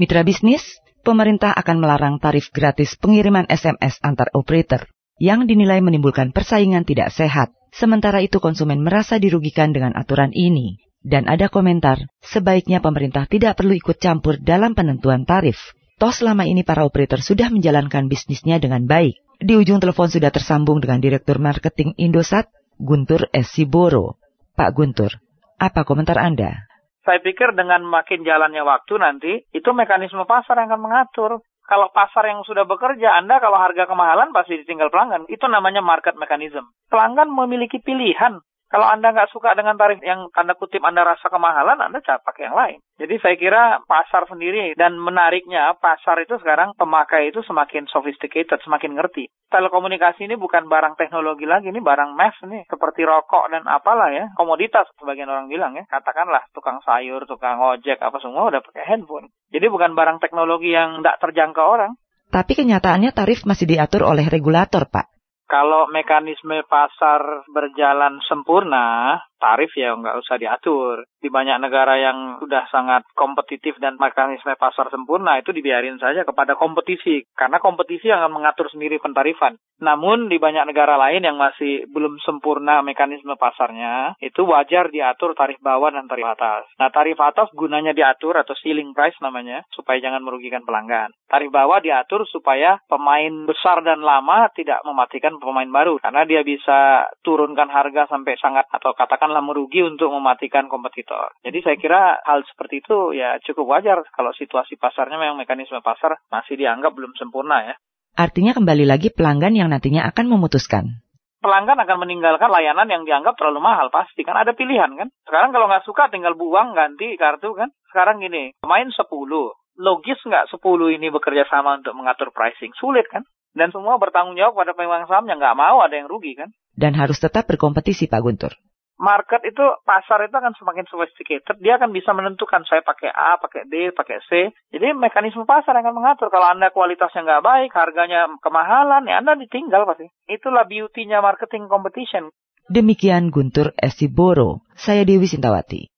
Mitra bisnis, pemerintah akan melarang tarif gratis pengiriman SMS antar operator yang dinilai menimbulkan persaingan tidak sehat. Sementara itu konsumen merasa dirugikan dengan aturan ini. Dan ada komentar, sebaiknya pemerintah tidak perlu ikut campur dalam penentuan tarif. Toh selama ini para operator sudah menjalankan bisnisnya dengan baik. Di ujung telepon sudah tersambung dengan Direktur Marketing Indosat, Guntur Esiboro. Pak Guntur, apa komentar Anda? Saya pikir dengan makin jalannya waktu nanti, itu mekanisme pasar yang akan mengatur. Kalau pasar yang sudah bekerja, Anda kalau harga kemahalan pasti ditinggal pelanggan. Itu namanya market mechanism. Pelanggan memiliki pilihan. Kalau Anda nggak suka dengan tarif yang tanda kutip Anda rasa kemahalan, Anda cari pakai yang lain. Jadi saya kira pasar sendiri dan menariknya pasar itu sekarang pemakai itu semakin sophisticated, semakin ngerti. Telekomunikasi ini bukan barang teknologi lagi, ini barang mass nih, seperti rokok dan apalah ya, komoditas sebagian orang bilang ya. Katakanlah tukang sayur, tukang ojek, apa semua udah pakai handphone. Jadi bukan barang teknologi yang tidak terjangkau orang. Tapi kenyataannya tarif masih diatur oleh regulator, Pak. Kalau mekanisme pasar berjalan sempurna, tarif ya nggak usah diatur. Di banyak negara yang sudah sangat kompetitif dan mekanisme pasar sempurna itu dibiarin saja kepada kompetisi. Karena kompetisi yang akan mengatur sendiri pentarifan. Namun di banyak negara lain yang masih belum sempurna mekanisme pasarnya, itu wajar diatur tarif bawah dan tarif atas. Nah tarif atas gunanya diatur atau ceiling price namanya, supaya jangan merugikan pelanggan. Tarif bawah diatur supaya pemain besar dan lama tidak mematikan pemain baru karena dia bisa turunkan harga sampai sangat atau katakanlah merugi untuk mematikan kompetitor. Jadi saya kira hal seperti itu ya cukup wajar kalau situasi pasarnya memang mekanisme pasar masih dianggap belum sempurna ya. Artinya kembali lagi pelanggan yang nantinya akan memutuskan pelanggan akan meninggalkan layanan yang dianggap terlalu mahal pasti kan ada pilihan kan sekarang kalau nggak suka tinggal buang ganti kartu kan sekarang gini main 10 logis nggak 10 ini bekerja sama untuk mengatur pricing sulit kan dan semua bertanggung jawab pada pemegang saham yang nggak mau ada yang rugi kan. Dan harus tetap berkompetisi Pak Guntur. Market itu, pasar itu akan semakin sophisticated. Dia akan bisa menentukan saya pakai A, pakai D, pakai C. Jadi mekanisme pasar yang akan mengatur. Kalau Anda kualitasnya nggak baik, harganya kemahalan, ya Anda ditinggal pasti. Itulah beauty-nya marketing competition. Demikian Guntur Esiboro. Saya Dewi Sintawati.